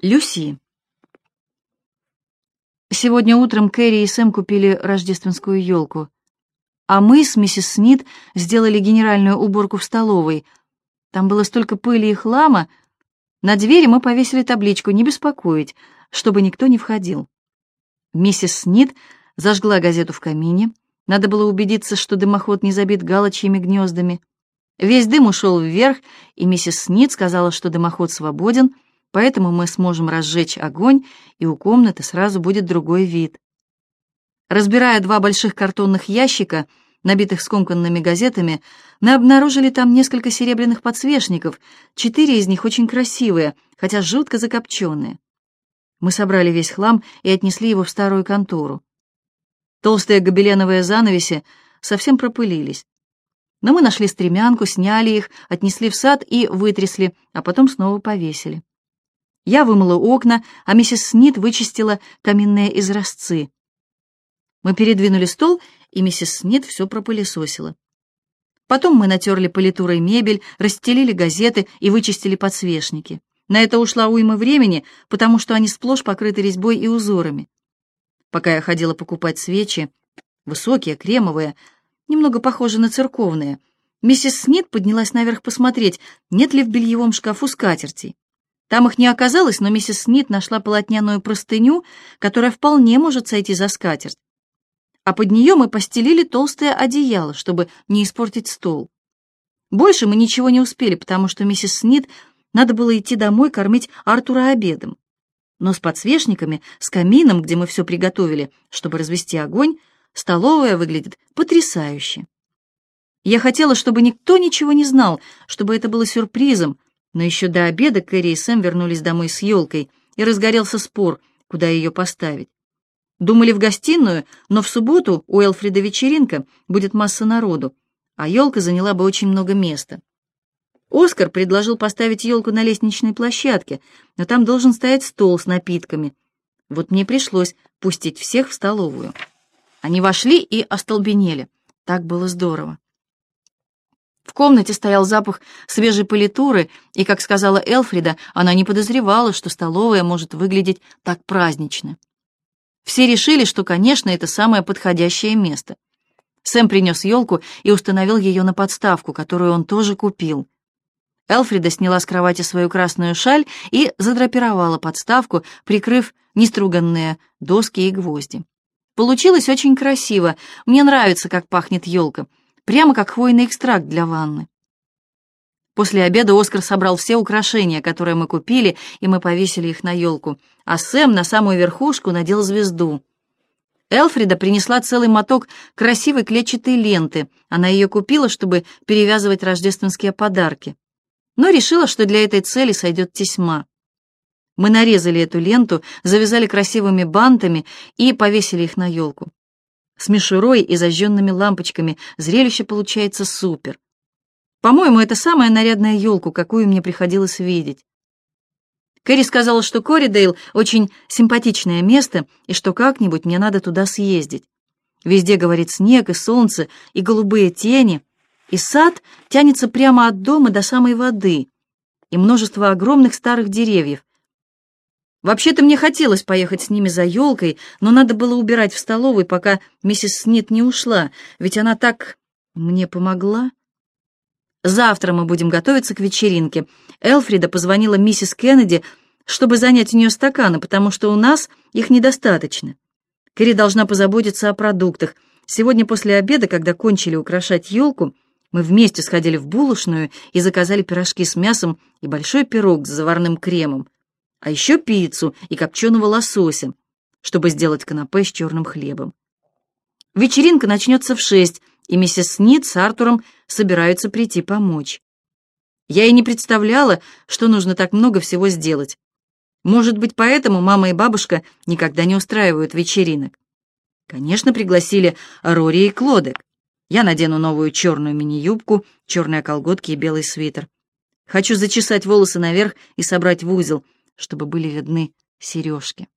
Люси. Сегодня утром Кэрри и Сэм купили рождественскую елку, а мы с миссис Снит сделали генеральную уборку в столовой. Там было столько пыли и хлама. На двери мы повесили табличку «Не беспокоить», чтобы никто не входил. Миссис Снит зажгла газету в камине. Надо было убедиться, что дымоход не забит галочьими гнездами. Весь дым ушел вверх, и миссис Снит сказала, что дымоход свободен — поэтому мы сможем разжечь огонь, и у комнаты сразу будет другой вид. Разбирая два больших картонных ящика, набитых скомканными газетами, мы обнаружили там несколько серебряных подсвечников, четыре из них очень красивые, хотя жутко закопченные. Мы собрали весь хлам и отнесли его в старую контору. Толстые гобеленовые занавеси совсем пропылились. Но мы нашли стремянку, сняли их, отнесли в сад и вытрясли, а потом снова повесили. Я вымыла окна, а миссис Снит вычистила каминные изразцы. Мы передвинули стол, и миссис Снит все пропылесосила. Потом мы натерли политурой мебель, расстелили газеты и вычистили подсвечники. На это ушла уйма времени, потому что они сплошь покрыты резьбой и узорами. Пока я ходила покупать свечи, высокие, кремовые, немного похожие на церковные, миссис Снит поднялась наверх посмотреть, нет ли в бельевом шкафу скатертей. Там их не оказалось, но миссис Снит нашла полотняную простыню, которая вполне может сойти за скатерть. А под нее мы постелили толстое одеяло, чтобы не испортить стол. Больше мы ничего не успели, потому что миссис Снит надо было идти домой кормить Артура обедом. Но с подсвечниками, с камином, где мы все приготовили, чтобы развести огонь, столовая выглядит потрясающе. Я хотела, чтобы никто ничего не знал, чтобы это было сюрпризом, но еще до обеда Кэрри и Сэм вернулись домой с елкой, и разгорелся спор, куда ее поставить. Думали в гостиную, но в субботу у Элфрида вечеринка, будет масса народу, а елка заняла бы очень много места. Оскар предложил поставить елку на лестничной площадке, но там должен стоять стол с напитками. Вот мне пришлось пустить всех в столовую. Они вошли и остолбенели. Так было здорово. Комнате стоял запах свежей политуры, и, как сказала Элфрида, она не подозревала, что столовая может выглядеть так празднично. Все решили, что, конечно, это самое подходящее место. Сэм принес елку и установил ее на подставку, которую он тоже купил. Элфрида сняла с кровати свою красную шаль и задрапировала подставку, прикрыв неструганные доски и гвозди. Получилось очень красиво. Мне нравится, как пахнет елка прямо как хвойный экстракт для ванны. После обеда Оскар собрал все украшения, которые мы купили, и мы повесили их на елку, а Сэм на самую верхушку надел звезду. Элфрида принесла целый моток красивой клетчатой ленты. Она ее купила, чтобы перевязывать рождественские подарки. Но решила, что для этой цели сойдет тесьма. Мы нарезали эту ленту, завязали красивыми бантами и повесили их на елку. С мишурой и зажженными лампочками зрелище получается супер. По-моему, это самая нарядная елку, какую мне приходилось видеть. Кэрри сказала, что Коридейл очень симпатичное место, и что как-нибудь мне надо туда съездить. Везде, говорит, снег и солнце, и голубые тени, и сад тянется прямо от дома до самой воды, и множество огромных старых деревьев, Вообще-то мне хотелось поехать с ними за елкой, но надо было убирать в столовой, пока миссис Снит не ушла, ведь она так мне помогла. Завтра мы будем готовиться к вечеринке. Элфрида позвонила миссис Кеннеди, чтобы занять у нее стаканы, потому что у нас их недостаточно. Кэрри должна позаботиться о продуктах. Сегодня после обеда, когда кончили украшать елку, мы вместе сходили в булочную и заказали пирожки с мясом и большой пирог с заварным кремом а еще пиццу и копченого лосося, чтобы сделать канапе с черным хлебом. Вечеринка начнется в шесть, и миссис Снит с Артуром собираются прийти помочь. Я и не представляла, что нужно так много всего сделать. Может быть, поэтому мама и бабушка никогда не устраивают вечеринок. Конечно, пригласили Рори и Клодек. Я надену новую черную мини-юбку, черные колготки и белый свитер. Хочу зачесать волосы наверх и собрать в узел — чтобы были видны сережки.